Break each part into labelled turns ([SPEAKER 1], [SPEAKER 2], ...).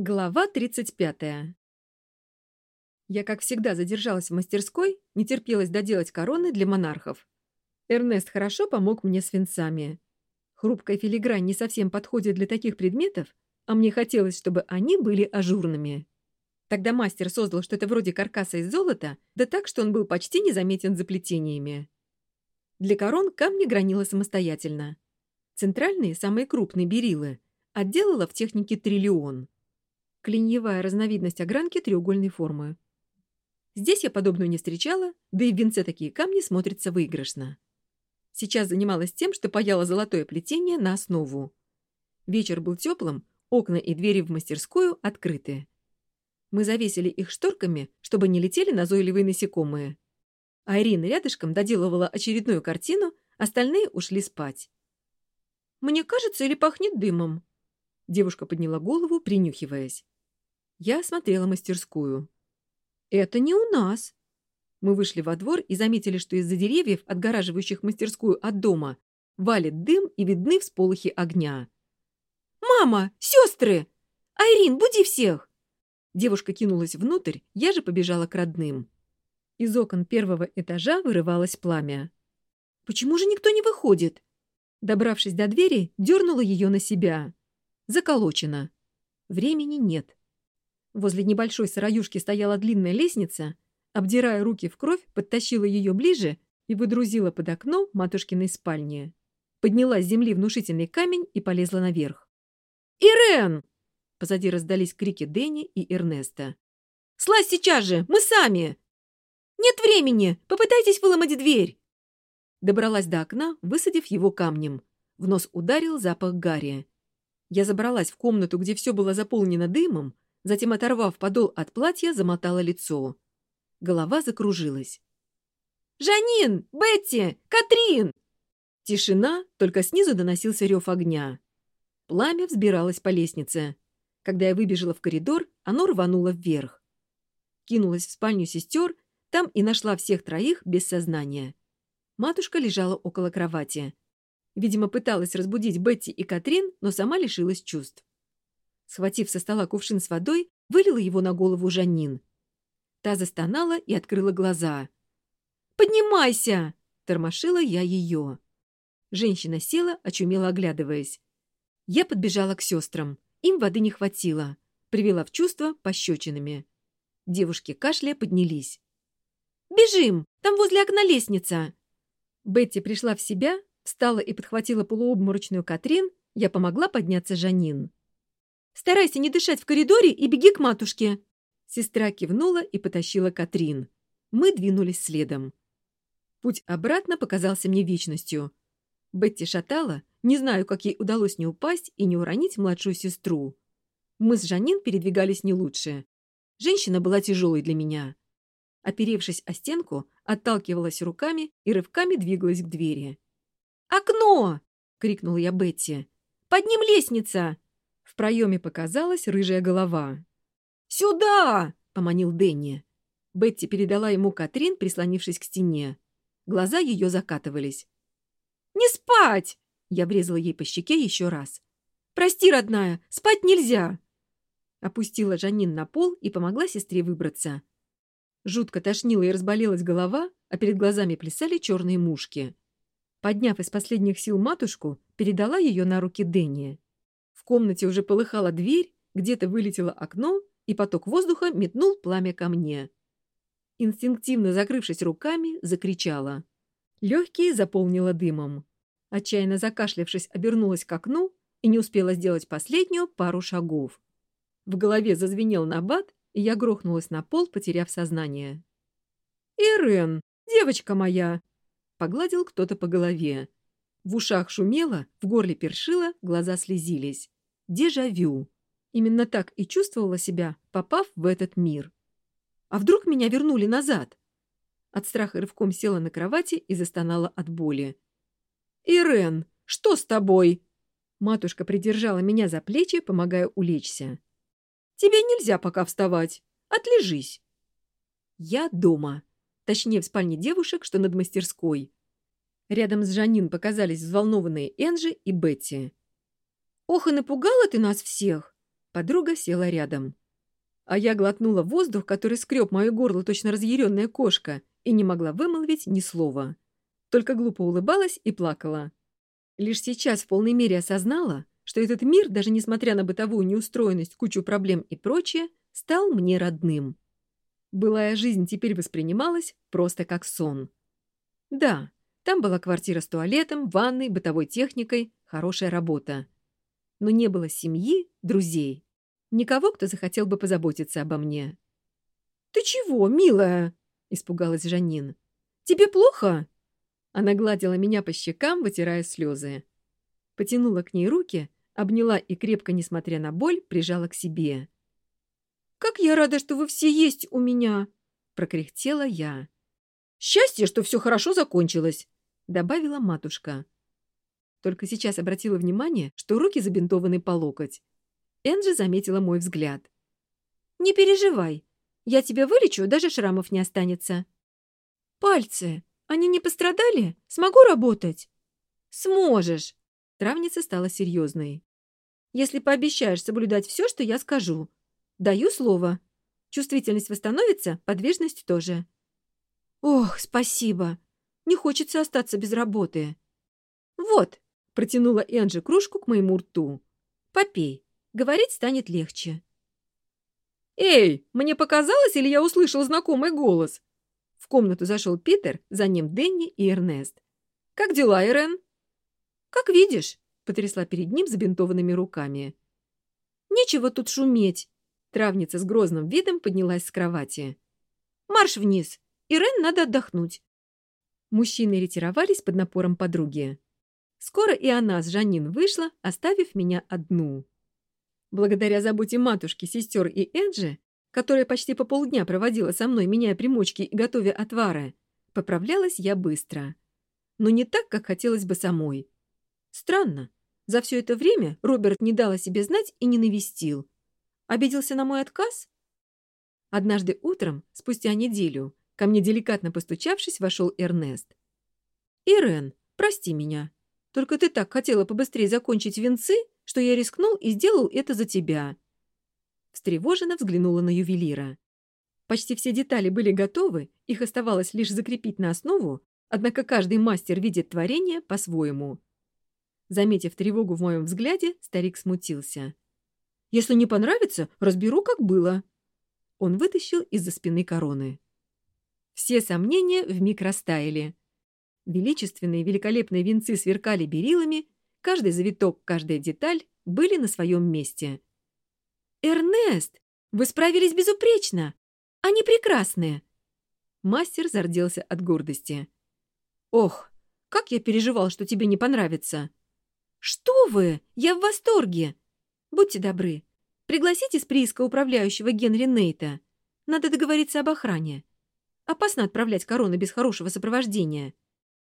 [SPEAKER 1] Глава 35. Я, как всегда, задержалась в мастерской, не терпелась доделать короны для монархов. Эрнест хорошо помог мне с венцами. Хрупкая филигрань не совсем подходит для таких предметов, а мне хотелось, чтобы они были ажурными. Тогда мастер создал что-то вроде каркаса из золота, да так, что он был почти незаметен за плетениями. Для корон камни гранила самостоятельно. Центральные, самые крупные берилы, отделала в технике триллион — клиньевая разновидность огранки треугольной формы. Здесь я подобную не встречала, да и в венце такие камни смотрятся выигрышно. Сейчас занималась тем, что паяла золотое плетение на основу. Вечер был теплым, окна и двери в мастерскую открыты. Мы завесили их шторками, чтобы не летели назойливые насекомые. А Ирина рядышком доделывала очередную картину, остальные ушли спать. «Мне кажется, или пахнет дымом?» Девушка подняла голову, принюхиваясь. Я осмотрела мастерскую. «Это не у нас!» Мы вышли во двор и заметили, что из-за деревьев, отгораживающих мастерскую от дома, валит дым и видны всполохи огня. «Мама! Сестры! Айрин, буди всех!» Девушка кинулась внутрь, я же побежала к родным. Из окон первого этажа вырывалось пламя. «Почему же никто не выходит?» Добравшись до двери, дернула ее на себя. Заколочено. Времени нет. Возле небольшой сыроюшки стояла длинная лестница. Обдирая руки в кровь, подтащила ее ближе и выдрузила под окно матушкиной спальни. Подняла с земли внушительный камень и полезла наверх. «Ирен!» Позади раздались крики Дэнни и Эрнеста. «Слазь сейчас же! Мы сами!» «Нет времени! Попытайтесь выломать дверь!» Добралась до окна, высадив его камнем. В нос ударил запах гари. Я забралась в комнату, где все было заполнено дымом, затем оторвав подол от платья, замотала лицо. Голова закружилась. «Жанин! Бетти! Катрин!» Тишина, только снизу доносился рев огня. Пламя взбиралось по лестнице. Когда я выбежала в коридор, оно рвануло вверх. Кинулась в спальню сестер, там и нашла всех троих без сознания. Матушка лежала около кровати. Видимо, пыталась разбудить Бетти и Катрин, но сама лишилась чувств. Схватив со стола кувшин с водой, вылила его на голову Жаннин. Та застонала и открыла глаза. «Поднимайся!» — тормошила я ее. Женщина села, очумело оглядываясь. Я подбежала к сестрам. Им воды не хватило. Привела в чувство пощечинами. Девушки кашля поднялись. «Бежим! Там возле окна лестница!» Бетти пришла в себя, встала и подхватила полуобморочную Катрин. Я помогла подняться Жанин старайся не дышать в коридоре и беги к матушке!» Сестра кивнула и потащила Катрин. Мы двинулись следом. Путь обратно показался мне вечностью. Бетти шатала, не знаю, как ей удалось не упасть и не уронить младшую сестру. Мы с Жанин передвигались не лучше. Женщина была тяжелой для меня. Оперевшись о стенку, отталкивалась руками и рывками двигалась к двери. «Окно!» — крикнула я Бетти. «Под ним лестница!» В проеме показалась рыжая голова. «Сюда!» — поманил Дэнни. Бетти передала ему Катрин, прислонившись к стене. Глаза ее закатывались. «Не спать!» — я врезала ей по щеке еще раз. «Прости, родная, спать нельзя!» Опустила Жанин на пол и помогла сестре выбраться. Жутко тошнила и разболелась голова, а перед глазами плясали черные мушки. Подняв из последних сил матушку, передала ее на руки Дэнни комнате уже полыхала дверь, где-то вылетело окно, и поток воздуха метнул пламя ко мне. Инстинктивно закрывшись руками, закричала. Легкие заполнила дымом. Отчаянно закашлявшись, обернулась к окну и не успела сделать последнюю пару шагов. В голове зазвенел набат, и я грохнулась на пол, потеряв сознание. «Ирен, девочка моя!» — погладил кто-то по голове. В ушах шумело, в горле першило, глаза слезились. Дежавю. Именно так и чувствовала себя, попав в этот мир. А вдруг меня вернули назад? От страха рывком села на кровати и застонала от боли. «Ирен, что с тобой?» Матушка придержала меня за плечи, помогая улечься. «Тебе нельзя пока вставать. Отлежись». Я дома. Точнее, в спальне девушек, что над мастерской. Рядом с Жанин показались взволнованные Энджи и Бетти. «Ох, и напугала ты нас всех!» Подруга села рядом. А я глотнула воздух, который скреб мое горло точно разъяренная кошка, и не могла вымолвить ни слова. Только глупо улыбалась и плакала. Лишь сейчас в полной мере осознала, что этот мир, даже несмотря на бытовую неустроенность, кучу проблем и прочее, стал мне родным. Былая жизнь теперь воспринималась просто как сон. Да, там была квартира с туалетом, ванной, бытовой техникой, хорошая работа. но не было семьи, друзей. Никого, кто захотел бы позаботиться обо мне. «Ты чего, милая?» — испугалась Жанин. «Тебе плохо?» Она гладила меня по щекам, вытирая слезы. Потянула к ней руки, обняла и крепко, несмотря на боль, прижала к себе. «Как я рада, что вы все есть у меня!» — прокряхтела я. «Счастье, что все хорошо закончилось!» — добавила матушка. Только сейчас обратила внимание, что руки забинтованы по локоть. Энджи заметила мой взгляд. «Не переживай. Я тебя вылечу, даже шрамов не останется». «Пальцы! Они не пострадали? Смогу работать?» «Сможешь!» Травница стала серьезной. «Если пообещаешь соблюдать все, что я скажу. Даю слово. Чувствительность восстановится, подвижность тоже». «Ох, спасибо! Не хочется остаться без работы». «Вот, протянула Энджи кружку к моему рту. «Попей. Говорить станет легче». «Эй, мне показалось, или я услышал знакомый голос?» В комнату зашел Питер, за ним Дэнни и Эрнест. «Как дела, Ирен?» «Как видишь», — потрясла перед ним забинтованными руками. «Нечего тут шуметь», — травница с грозным видом поднялась с кровати. «Марш вниз! Ирен надо отдохнуть!» Мужчины ретировались под напором подруги. Скоро и она с Жанин вышла, оставив меня одну. Благодаря заботе матушки, сестер и Энджи, которая почти по полдня проводила со мной, меняя примочки и готовя отвары, поправлялась я быстро. Но не так, как хотелось бы самой. Странно. За все это время Роберт не дал о себе знать и не навестил. Обиделся на мой отказ? Однажды утром, спустя неделю, ко мне деликатно постучавшись, вошел Эрнест. «Ирен, прости меня. Только ты так хотела побыстрее закончить венцы, что я рискнул и сделал это за тебя». Встревоженно взглянула на ювелира. Почти все детали были готовы, их оставалось лишь закрепить на основу, однако каждый мастер видит творение по-своему. Заметив тревогу в моем взгляде, старик смутился. «Если не понравится, разберу, как было». Он вытащил из-за спины короны. Все сомнения вмиг растаяли — величественные, великолепные венцы сверкали берилами, каждый завиток, каждая деталь были на своем месте. «Эрнест, вы справились безупречно! Они прекрасные!» Мастер зарделся от гордости. «Ох, как я переживал, что тебе не понравится!» «Что вы! Я в восторге! Будьте добры, пригласите с прииска управляющего Генри Нейта. Надо договориться об охране. Опасно отправлять короны без хорошего сопровождения».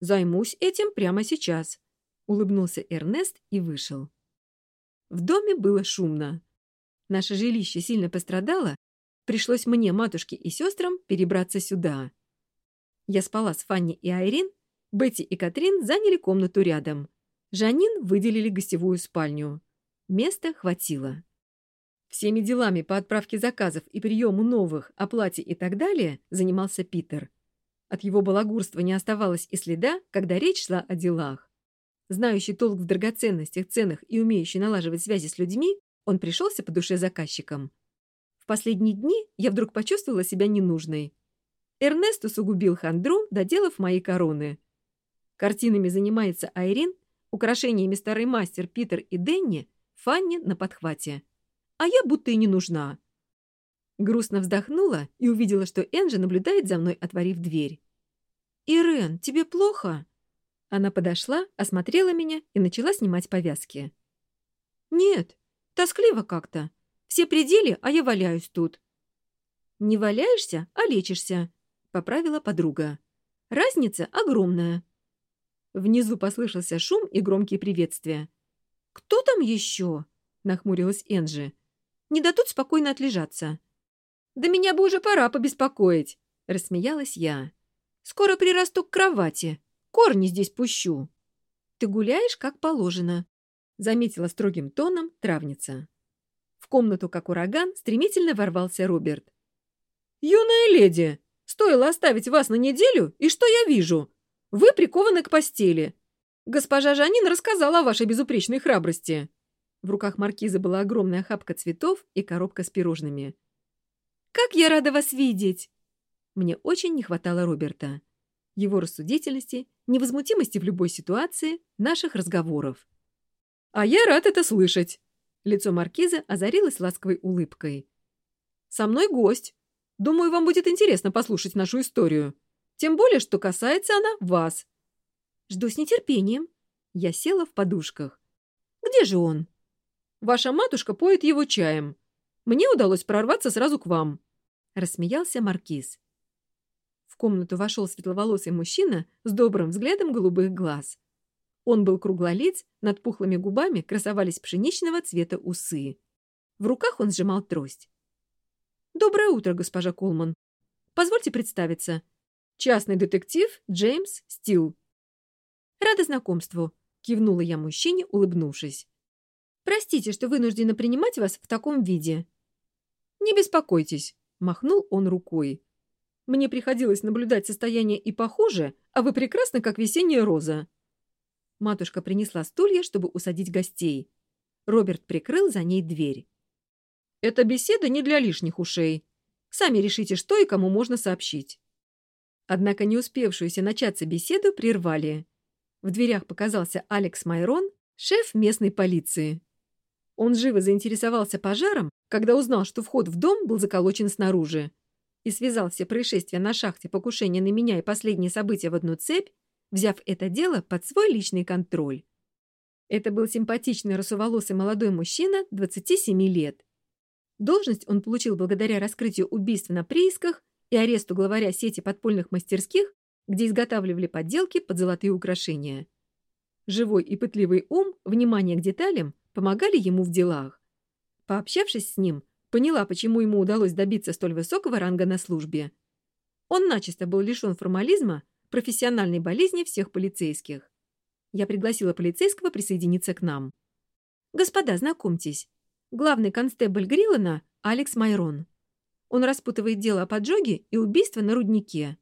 [SPEAKER 1] Займусь этим прямо сейчас», — улыбнулся Эрнест и вышел. В доме было шумно. Наше жилище сильно пострадало, пришлось мне, матушке и сестрам перебраться сюда. Я спала с Фанни и Айрин, Бетти и Катрин заняли комнату рядом. Жанин выделили гостевую спальню. Места хватило. Всеми делами по отправке заказов и приему новых, оплате и так далее занимался Питер. От его балагурства не оставалось и следа, когда речь шла о делах. Знающий толк в драгоценностях, ценах и умеющий налаживать связи с людьми, он пришелся по душе заказчикам. В последние дни я вдруг почувствовала себя ненужной. Эрнест усугубил хандру, доделав мои короны. Картинами занимается Айрин, Украшениями старый мастер Питер и Денни, Фанни на подхвате. А я будто и не нужна. Грустно вздохнула и увидела, что Энджи наблюдает за мной, отворив дверь. «Ирен, тебе плохо?» Она подошла, осмотрела меня и начала снимать повязки. «Нет, тоскливо как-то. Все пределы, а я валяюсь тут». «Не валяешься, а лечишься», — поправила подруга. «Разница огромная. Внизу послышался шум и громкие приветствия. «Кто там еще?» — нахмурилась Энджи. «Не дадут спокойно отлежаться». «Да Да меня бы уже пора побеспокоить», — рассмеялась я. «Скоро прирасту к кровати. Корни здесь пущу». «Ты гуляешь, как положено», — заметила строгим тоном травница. В комнату, как ураган, стремительно ворвался Роберт. «Юная леди, стоило оставить вас на неделю, и что я вижу? Вы прикованы к постели. Госпожа Жанин рассказала о вашей безупречной храбрости». В руках маркиза была огромная хапка цветов и коробка с пирожными — как я рада вас видеть!» Мне очень не хватало Роберта, его рассудительности, невозмутимости в любой ситуации, наших разговоров. «А я рад это слышать!» Лицо маркиза озарилось ласковой улыбкой. «Со мной гость. Думаю, вам будет интересно послушать нашу историю. Тем более, что касается она вас». «Жду с нетерпением». Я села в подушках. «Где же он?» «Ваша матушка поет его чаем», Мне удалось прорваться сразу к вам», — рассмеялся маркиз. В комнату вошел светловолосый мужчина с добрым взглядом голубых глаз. Он был круглолиц, над пухлыми губами красовались пшеничного цвета усы. В руках он сжимал трость. «Доброе утро, госпожа Колман. Позвольте представиться. Частный детектив Джеймс Стил». «Рада знакомству», — кивнула я мужчине, улыбнувшись. «Простите, что вынуждена принимать вас в таком виде». «Не беспокойтесь», — махнул он рукой. «Мне приходилось наблюдать состояние и похуже, а вы прекрасны, как весенняя роза». Матушка принесла стулья, чтобы усадить гостей. Роберт прикрыл за ней дверь. «Эта беседа не для лишних ушей. Сами решите, что и кому можно сообщить». Однако не успевшуюся начаться беседу прервали. В дверях показался Алекс Майрон, шеф местной полиции. Он живо заинтересовался пожаром, когда узнал, что вход в дом был заколочен снаружи, и связал все происшествия на шахте, покушения на меня и последние события в одну цепь, взяв это дело под свой личный контроль. Это был симпатичный русоволосый молодой мужчина 27 лет. Должность он получил благодаря раскрытию убийств на приисках и аресту главаря сети подпольных мастерских, где изготавливали подделки под золотые украшения. Живой и пытливый ум, внимание к деталям помогали ему в делах. Пообщавшись с ним, поняла, почему ему удалось добиться столь высокого ранга на службе. Он начисто был лишен формализма, профессиональной болезни всех полицейских. Я пригласила полицейского присоединиться к нам. «Господа, знакомьтесь. Главный констебль Гриллана – Алекс Майрон. Он распутывает дело о поджоге и убийстве на руднике».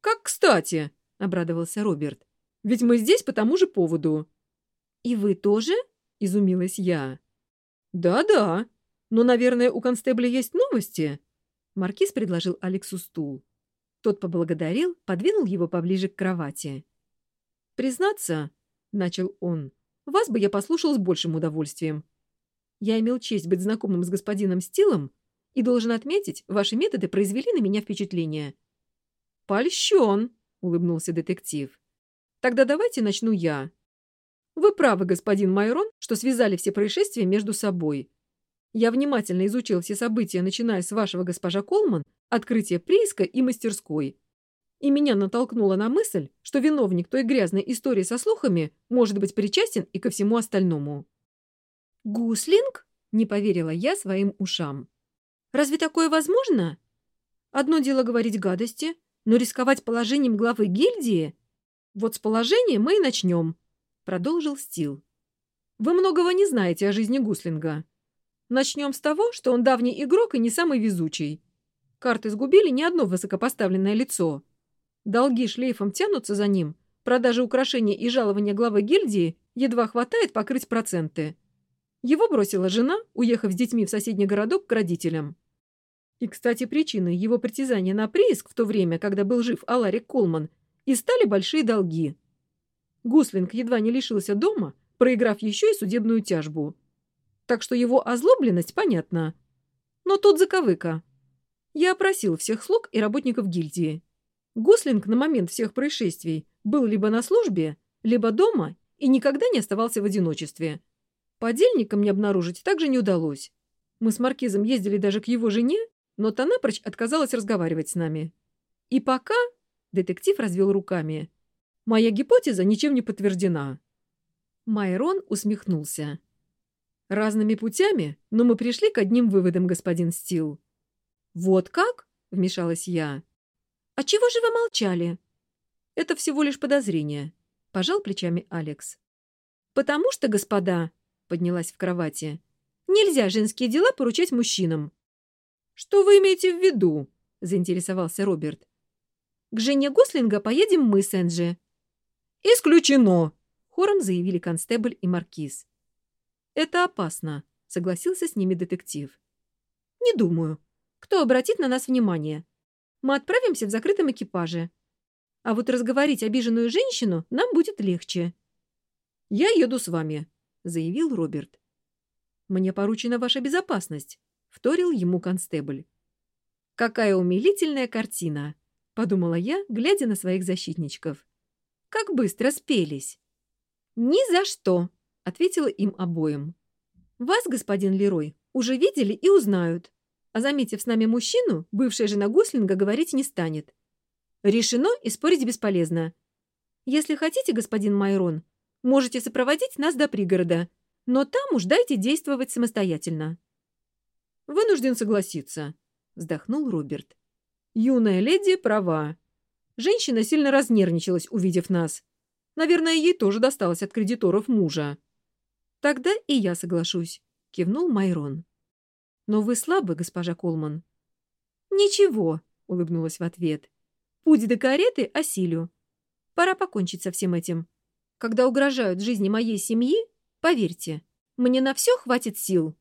[SPEAKER 1] «Как кстати!» – обрадовался Роберт. «Ведь мы здесь по тому же поводу». «И вы тоже?» изумилась я. «Да-да. Но, наверное, у констебля есть новости?» Маркиз предложил Алексу стул. Тот поблагодарил, подвинул его поближе к кровати. «Признаться, — начал он, — вас бы я послушал с большим удовольствием. Я имел честь быть знакомым с господином Стилом и должен отметить, ваши методы произвели на меня впечатление». «Польщен!» — улыбнулся детектив. «Тогда давайте начну я. Вы правы, господин Майрон, что связали все происшествия между собой. Я внимательно изучил все события, начиная с вашего госпожа Колман открытие прииска и мастерской. И меня натолкнуло на мысль, что виновник той грязной истории со слухами может быть причастен и ко всему остальному. «Гуслинг?» — не поверила я своим ушам. «Разве такое возможно? Одно дело говорить гадости, но рисковать положением главы гильдии? Вот с положения мы и начнем», — продолжил Стил. «Вы многого не знаете о жизни Гуслинга. Начнем с того, что он давний игрок и не самый везучий. Карты сгубили не одно высокопоставленное лицо. Долги шлейфом тянутся за ним, продажи украшений и жалования главы гильдии едва хватает покрыть проценты. Его бросила жена, уехав с детьми в соседний городок к родителям. И, кстати, причиной его притязания на прииск в то время, когда был жив Аларик Колман, и стали большие долги – Гуслинг едва не лишился дома, проиграв еще и судебную тяжбу. Так что его озлобленность понятна. Но тут заковыка. Я опросил всех слуг и работников гильдии. Гослинг на момент всех происшествий был либо на службе, либо дома и никогда не оставался в одиночестве. Подельника мне обнаружить также не удалось. Мы с Маркизом ездили даже к его жене, но та напрочь отказалась разговаривать с нами. И пока... Детектив развел руками. Моя гипотеза ничем не подтверждена». Майрон усмехнулся. «Разными путями, но мы пришли к одним выводам, господин Стил». «Вот как?» — вмешалась я. «А чего же вы молчали?» «Это всего лишь подозрение», — пожал плечами Алекс. «Потому что, господа», — поднялась в кровати, — «нельзя женские дела поручать мужчинам». «Что вы имеете в виду?» — заинтересовался Роберт. «К жене Гослинга поедем мы с Энджи», «Исключено!» — хором заявили констебль и маркиз. «Это опасно», — согласился с ними детектив. «Не думаю. Кто обратит на нас внимание? Мы отправимся в закрытом экипаже. А вот разговорить обиженную женщину нам будет легче». «Я еду с вами», — заявил Роберт. «Мне поручена ваша безопасность», — вторил ему констебль. «Какая умилительная картина!» — подумала я, глядя на своих защитничков. как быстро спелись. «Ни за что!» — ответила им обоим. «Вас, господин Лерой, уже видели и узнают. А заметив с нами мужчину, бывшая жена Гуслинга говорить не станет. Решено и спорить бесполезно. Если хотите, господин Майрон, можете сопроводить нас до пригорода, но там уж дайте действовать самостоятельно». «Вынужден согласиться», — вздохнул Роберт. «Юная леди права. Женщина сильно разнервничалась, увидев нас. Наверное, ей тоже досталось от кредиторов мужа. «Тогда и я соглашусь», — кивнул Майрон. «Но вы слабы, госпожа Колман». «Ничего», — улыбнулась в ответ. «Путь до кареты осилю. Пора покончить со всем этим. Когда угрожают жизни моей семьи, поверьте, мне на все хватит сил».